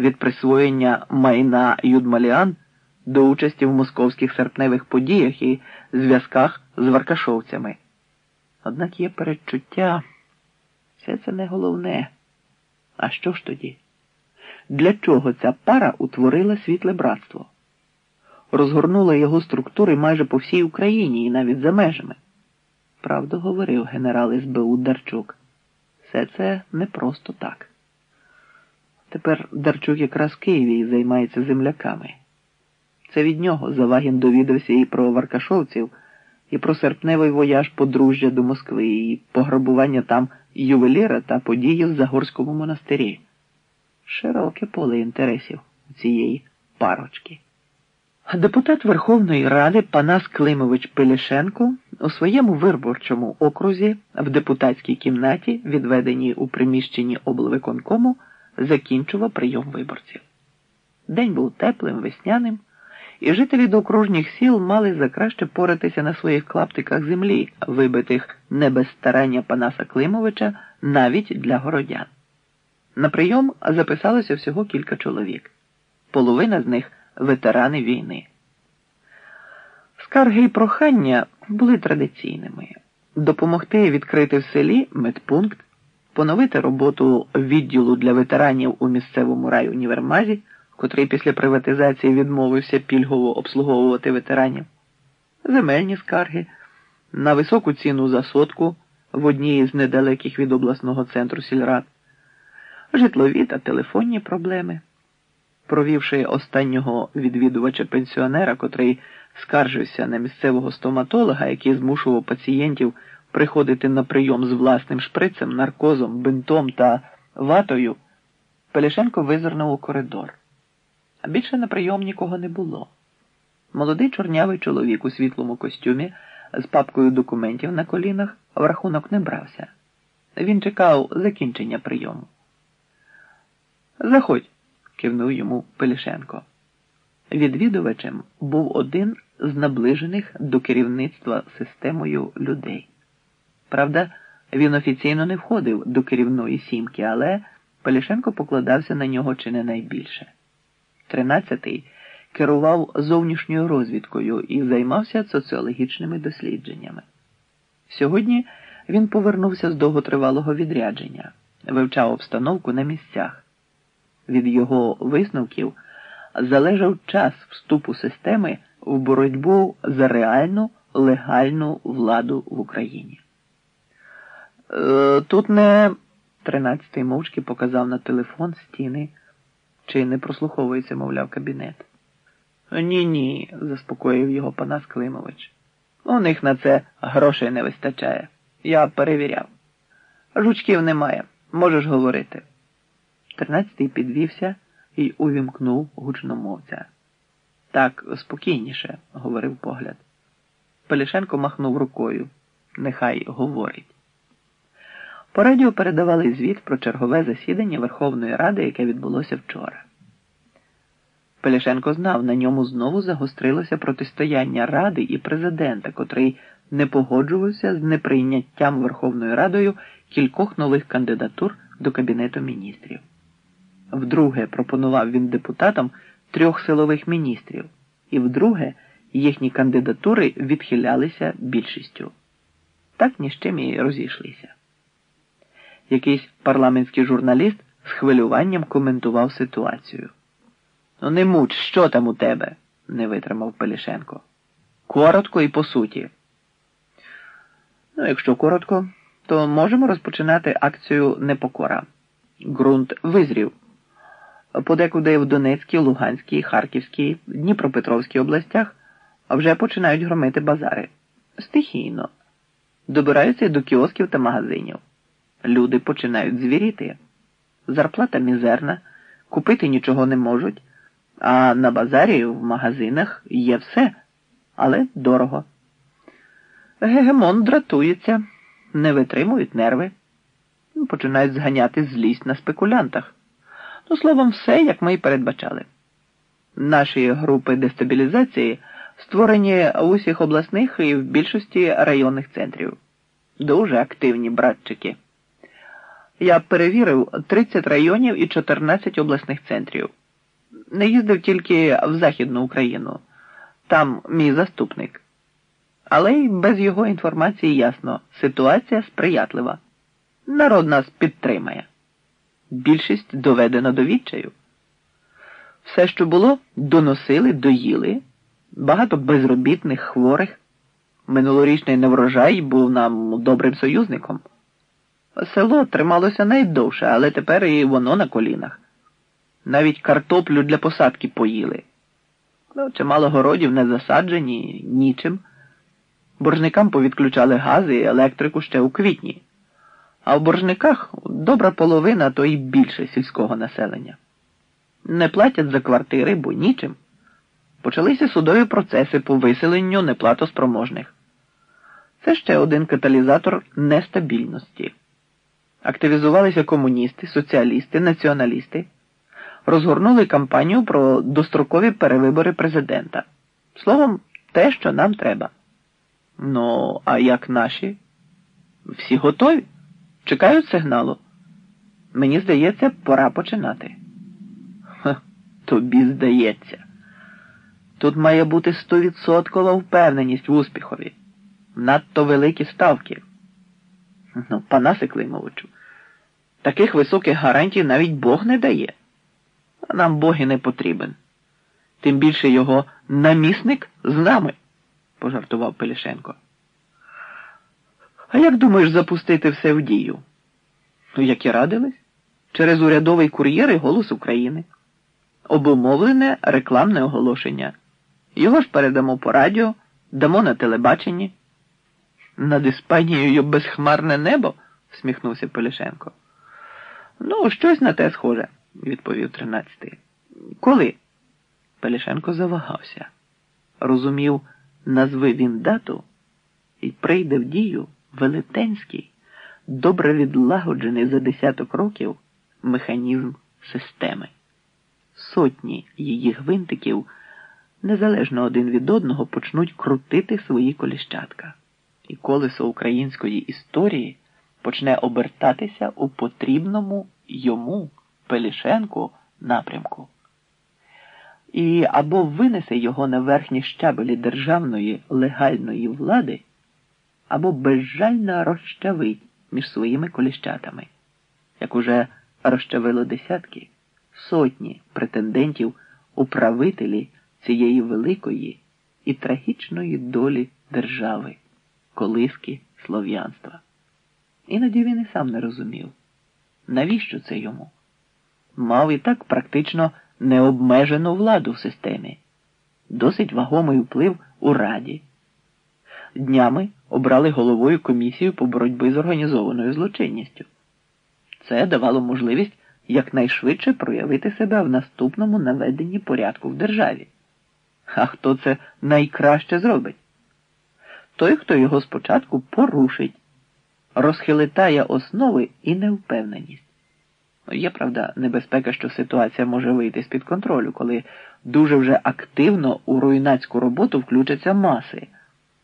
від присвоєння майна Юдмаліан до участі в московських серпневих подіях і зв'язках з варкашовцями. Однак є передчуття, все це не головне. А що ж тоді? Для чого ця пара утворила світле братство? Розгорнула його структури майже по всій Україні і навіть за межами. Правду говорив генерал СБУ Дарчук. Все це не просто так. Тепер Дарчук якраз в Києві і займається земляками. Це від нього Завагін довідався і про Варкашовців, і про серпневий вояж подружжя до Москви, і пограбування там ювеліра та події в Загорському монастирі. Широке поле інтересів у цієї парочки. Депутат Верховної Ради Панас Климович Пелішенко у своєму виборчому окрузі в депутатській кімнаті, відведеній у приміщенні облвиконкому, закінчував прийом виборців. День був теплим, весняним, і жителі до окружніх сіл мали за краще поратися на своїх клаптиках землі, вибитих не без старання Панаса Климовича навіть для городян. На прийом записалося всього кілька чоловік. Половина з них ветерани війни. Скарги і прохання були традиційними допомогти відкрити в селі медпункт, поновити роботу відділу для ветеранів у місцевому райунівермазі, котрий після приватизації відмовився пільгово обслуговувати ветеранів, земельні скарги на високу ціну за сотку в одній з недалеких від обласного центру сільрад, житлові та телефонні проблеми. Провівши останнього відвідувача пенсіонера, котрий скаржився на місцевого стоматолога, який змушував пацієнтів приходити на прийом з власним шприцем, наркозом, бинтом та ватою, Пелішенко визирнув у коридор. А більше на прийом нікого не було. Молодий чорнявий чоловік у світлому костюмі з папкою документів на колінах в рахунок не брався. Він чекав закінчення прийому. Заходь кивнув йому Пелішенко. Відвідувачем був один з наближених до керівництва системою людей. Правда, він офіційно не входив до керівної сімки, але Пелішенко покладався на нього чи не найбільше. Тринадцятий керував зовнішньою розвідкою і займався соціологічними дослідженнями. Сьогодні він повернувся з довготривалого відрядження, вивчав обстановку на місцях від його висновків залежав час вступу системи в боротьбу за реальну легальну владу в Україні. Е, тут не тринадцятий мовчки показав на телефон стіни, чи не прослуховується, мовляв, кабінет. Ні, ні, заспокоїв його Панас Климович. У них на це грошей не вистачає. Я перевіряв. Жучків немає, можеш говорити. Тринадцятий підвівся і увімкнув гучномовця. Так, спокійніше, говорив погляд. Пелішенко махнув рукою. Нехай говорить. По радіо передавали звіт про чергове засідання Верховної Ради, яке відбулося вчора. Пелішенко знав, на ньому знову загострилося протистояння Ради і президента, котрий не погоджувався з неприйняттям Верховною Радою кількох нових кандидатур до Кабінету міністрів. Вдруге пропонував він депутатам трьох силових міністрів, і вдруге їхні кандидатури відхилялися більшістю. Так ні з чим і розійшлися. Якийсь парламентський журналіст з хвилюванням коментував ситуацію. Ну, не муч, що там у тебе? не витримав Пелішенко. Коротко і по суті. Ну, якщо коротко, то можемо розпочинати акцію Непокора. Ґрунт визрів подекуди в Донецькій, Луганській, Харківській, Дніпропетровській областях вже починають громити базари. Стихійно. Добираються до кіосків та магазинів. Люди починають звіріти. Зарплата мізерна, купити нічого не можуть, а на базарі в магазинах є все, але дорого. Гегемон дратується, не витримують нерви, починають зганяти злість на спекулянтах. Ну, словом, все, як ми й передбачали. Наші групи дестабілізації створені в усіх обласних і в більшості районних центрів. Дуже активні братчики. Я перевірив 30 районів і 14 обласних центрів. Не їздив тільки в Західну Україну. Там мій заступник. Але й без його інформації ясно, ситуація сприятлива. Народ нас підтримає. Більшість доведена до відчаю. Все, що було, доносили, доїли, багато безробітних, хворих. Минулорічний неврожай був нам добрим союзником. Село трималося найдовше, але тепер і воно на колінах. Навіть картоплю для посадки поїли. Ну, Чимало городів не засаджені, нічим. Боржникам повідключали гази і електрику ще у квітні, а в боржниках добра половина, то й більше сільського населення. Не платять за квартири, бо нічим. Почалися судові процеси по виселенню неплатоспроможних. Це ще один каталізатор нестабільності. Активізувалися комуністи, соціалісти, націоналісти, розгорнули кампанію про дострокові перевибори президента. Словом, те, що нам треба. Ну, а як наші? Всі готові? Чекають сигналу. Мені здається, пора починати. Ха, тобі здається. Тут має бути стовідсоткова впевненість в успіхові. Надто великі ставки. Ну, Панасе Климовичу, таких високих гарантій навіть Бог не дає. А нам Бог і не потрібен. Тим більше його намісник з нами пожартував Пелішенко. А як думаєш запустити все в дію? Ну, як і радились? Через урядовий кур'єр і голос України. Обумовлене рекламне оголошення. Його ж передамо по радіо, дамо на телебаченні. Над Іспанією безхмарне небо? всміхнувся Пелішенко. Ну, щось на те схоже, відповів тринадцятий. Коли? Пелішенко завагався. Розумів, назви він дату і прийде в дію велетенський, добре відлагоджений за десяток років механізм системи. Сотні її гвинтиків незалежно один від одного почнуть крутити свої коліщатка, і колесо української історії почне обертатися у потрібному йому Пелішенку напрямку. І або винесе його на верхні щабелі державної легальної влади, або безжально розчавить між своїми коліщатами, як уже розчавило десятки, сотні претендентів управителі цієї великої і трагічної долі держави, колиски слов'янства. Іноді він і сам не розумів, навіщо це йому? Мав і так практично необмежену владу в системі, досить вагомий вплив у Раді. Днями обрали головою комісію по боротьбі з організованою злочинністю. Це давало можливість якнайшвидше проявити себе в наступному наведенні порядку в державі. А хто це найкраще зробить? Той, хто його спочатку порушить, розхилитає основи і невпевненість. Є, правда, небезпека, що ситуація може вийти з-під контролю, коли дуже вже активно у руйнацьку роботу включаться маси.